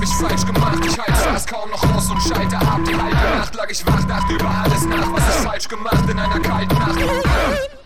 hab ich falsch gemacht? Ich halte fast kaum noch aus und schalte ab. Die halbe Nacht lag ich wach, dachte über alles nach. Was ich falsch gemacht in einer kalten Nacht?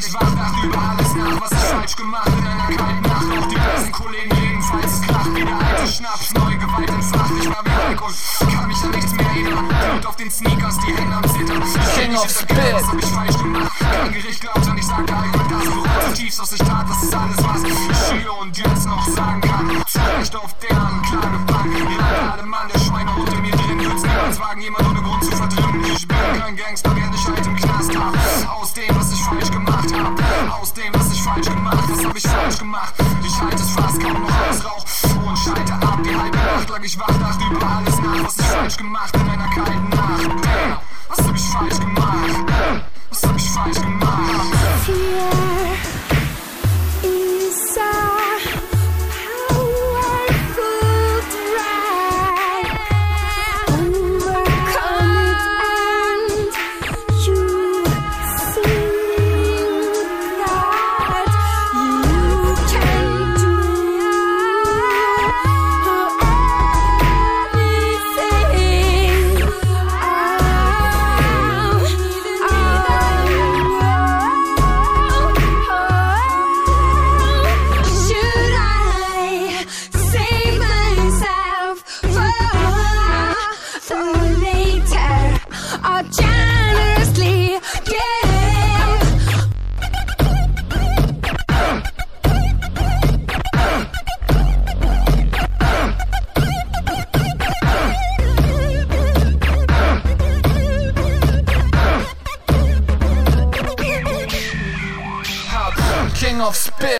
Ich wach, dachte über alles nach. Was ich falsch gemacht in einer kalten Nacht? Auch die besten Kollegen jedenfalls es kracht. Wie der alte Schnaps, neue Gewalt entfacht. Ich war wie und kann mich an nichts mehr erinnern. Blut auf den Sneakers, die Hände am Zittern. King of Ich hintergangen, Was hab ich falsch gemacht? Kein Gericht glaubt und ich sagte einfach das, woraus zutiefst aus ich tat. Das ist alles, was ich hier und jetzt noch sagen kann. Zurecht auf der Anklagebank. Ja, alle Mann, der Schweine unter mir drin. Wird's niemals wagen, jemand ohne Grund zu verdrängen. Ich bin kein Gangster, gemacht. Aus dem, was ich falsch gemacht. Was hab ich falsch gemacht? Ich halte es fast kaum noch aus Rauch und schalte ab. Die halbe Nacht lag ich wach, dachte über alles nach. Was ich falsch gemacht in einer generously. King of spit.